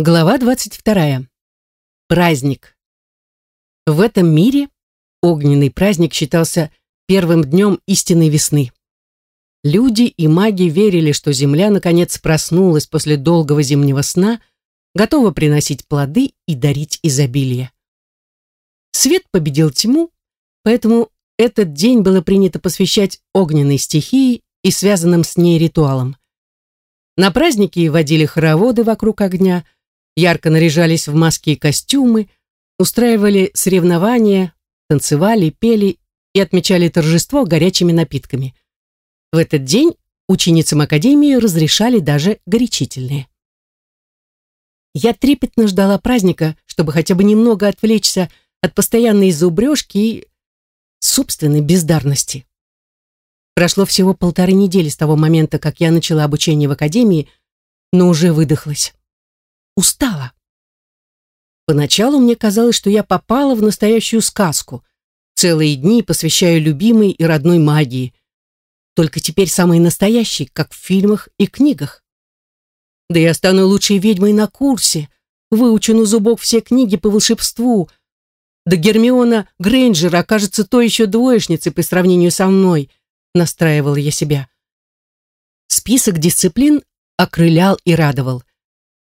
Глава 22. Праздник. В этом мире огненный праздник считался первым днем истинной весны. Люди и маги верили, что Земля наконец проснулась после долгого зимнего сна, готова приносить плоды и дарить изобилие. Свет победил тьму, поэтому этот день было принято посвящать огненной стихии и связанным с ней ритуалам. На праздники водили хороводы вокруг огня – ярко наряжались в маски и костюмы, устраивали соревнования, танцевали, пели и отмечали торжество горячими напитками. В этот день ученицам Академии разрешали даже горячительные. Я трепетно ждала праздника, чтобы хотя бы немного отвлечься от постоянной зубрежки и собственной бездарности. Прошло всего полторы недели с того момента, как я начала обучение в Академии, но уже выдохлась устала. Поначалу мне казалось, что я попала в настоящую сказку. Целые дни посвящаю любимой и родной магии. Только теперь самой настоящей, как в фильмах и книгах. Да я стану лучшей ведьмой на курсе, выучу на зубок все книги по волшебству. Да Гермиона Грейнджер окажется то еще двоечницей по сравнению со мной, настраивала я себя. Список дисциплин окрылял и радовал.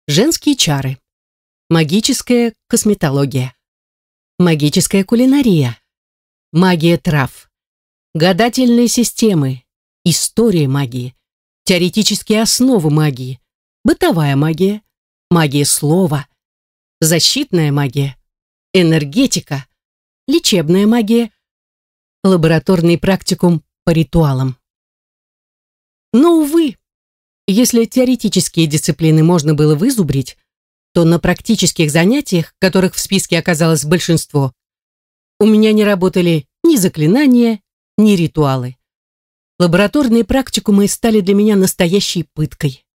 Женские чары. Магическая косметология. Магическая кулинария. Магия трав. Гадательные системы. История магии. Теоретические основы магии. Бытовая магия. Магия слова. Защитная магия. Энергетика. Лечебная магия. Лабораторный практикум по ритуалам. Но, увы, если теоретические дисциплины можно было вызубрить, то на практических занятиях, которых в списке оказалось большинство, у меня не работали ни заклинания, ни ритуалы. Лабораторные практикумы стали для меня настоящей пыткой.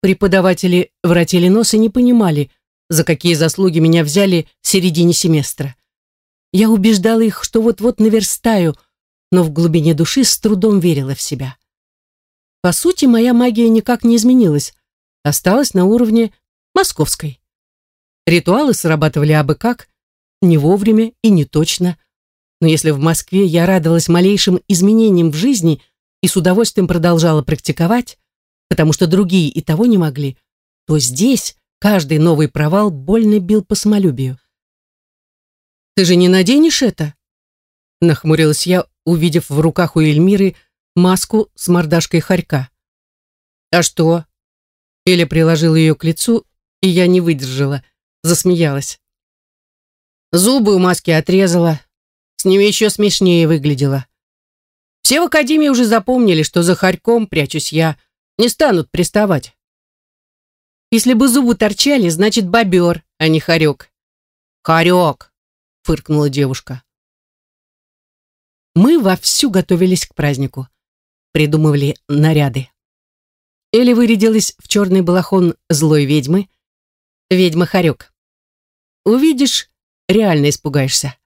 Преподаватели вратили нос и не понимали, за какие заслуги меня взяли в середине семестра. Я убеждала их, что вот-вот наверстаю, но в глубине души с трудом верила в себя. По сути, моя магия никак не изменилась, осталась на уровне московской. Ритуалы срабатывали абы как, не вовремя и не точно. Но если в Москве я радовалась малейшим изменениям в жизни и с удовольствием продолжала практиковать, потому что другие и того не могли, то здесь каждый новый провал больно бил по самолюбию. «Ты же не наденешь это?» Нахмурилась я, увидев в руках у Эльмиры маску с мордашкой хорька. «А что?» Эля приложила ее к лицу, и я не выдержала, засмеялась. Зубы у маски отрезала, с ними еще смешнее выглядела. Все в академии уже запомнили, что за хорьком прячусь я, не станут приставать. Если бы зубы торчали, значит бобер, а не хорек. Хорек, фыркнула девушка. Мы вовсю готовились к празднику придумывали наряды. Элли вырядилась в черный балахон злой ведьмы. Ведьма-хорек. Увидишь, реально испугаешься.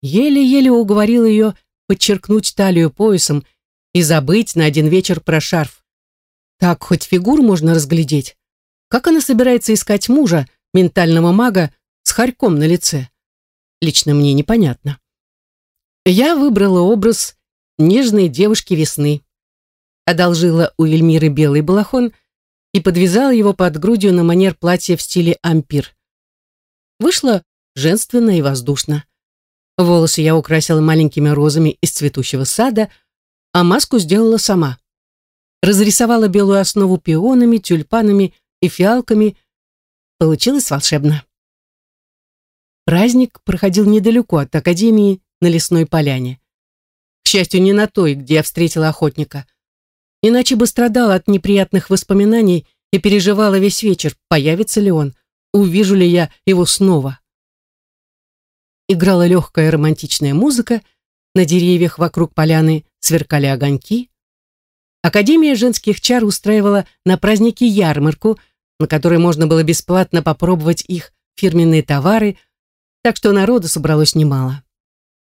Еле-еле уговорил ее подчеркнуть талию поясом и забыть на один вечер про шарф. Так хоть фигуру можно разглядеть. Как она собирается искать мужа, ментального мага, с хорьком на лице? Лично мне непонятно. Я выбрала образ нежной девушки весны одолжила у Эльмиры белый балахон и подвязала его под грудью на манер платья в стиле ампир. Вышло женственно и воздушно. Волосы я украсила маленькими розами из цветущего сада, а маску сделала сама. Разрисовала белую основу пионами, тюльпанами и фиалками. Получилось волшебно. Праздник проходил недалеко от академии на лесной поляне. К счастью, не на той, где я встретила охотника – Иначе бы страдала от неприятных воспоминаний и переживала весь вечер, появится ли он, увижу ли я его снова. Играла легкая романтичная музыка, на деревьях вокруг поляны сверкали огоньки. Академия женских чар устраивала на празднике ярмарку, на которой можно было бесплатно попробовать их фирменные товары, так что народу собралось немало.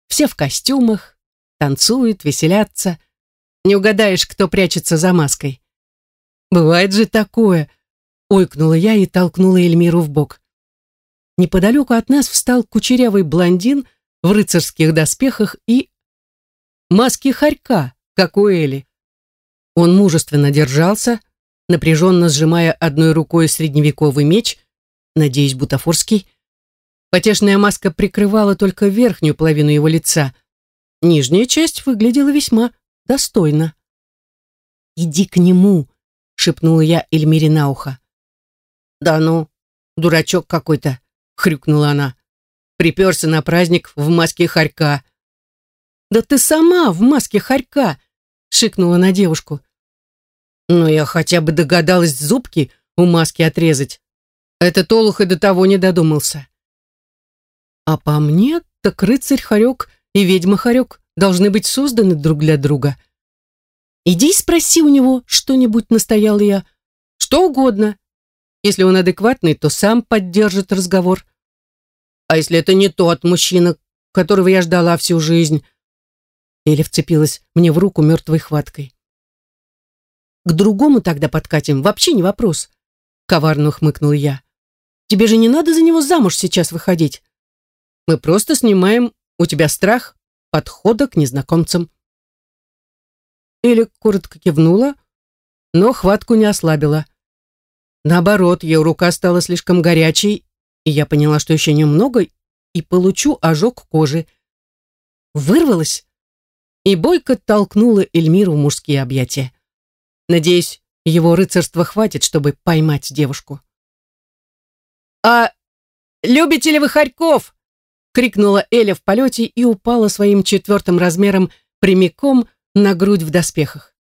Все в костюмах, танцуют, веселятся, не угадаешь, кто прячется за маской. Бывает же такое. ойкнула я и толкнула Эльмиру в бок. Неподалеку от нас встал кучерявый блондин в рыцарских доспехах и маске хорька, как у Эли. Он мужественно держался, напряженно сжимая одной рукой средневековый меч, надеюсь, бутафорский. Потешная маска прикрывала только верхнюю половину его лица. Нижняя часть выглядела весьма достойно. «Иди к нему», — шепнула я Эльмире на ухо. «Да ну, дурачок какой-то», — хрюкнула она. «Приперся на праздник в маске хорька». «Да ты сама в маске хорька!» — шикнула на девушку. «Ну, я хотя бы догадалась зубки у маски отрезать. Этот олух и до того не додумался». «А по мне, так рыцарь-хорек и ведьма-хорек должны быть созданы друг для друга. Иди спроси у него что-нибудь, настоял я. Что угодно. Если он адекватный, то сам поддержит разговор. А если это не тот мужчина, которого я ждала всю жизнь?» Эля вцепилась мне в руку мертвой хваткой. «К другому тогда подкатим, вообще не вопрос», — коварно хмыкнул я. «Тебе же не надо за него замуж сейчас выходить. Мы просто снимаем у тебя страх подхода к незнакомцам». Эля коротко кивнула, но хватку не ослабила. Наоборот, ее рука стала слишком горячей, и я поняла, что еще немного, и получу ожог кожи. Вырвалась и бойко толкнула Эльмиру в мужские объятия. Надеюсь, его рыцарства хватит, чтобы поймать девушку. «А любите ли вы хорьков?» — крикнула Эля в полете и упала своим четвертым размером прямиком на грудь в доспехах.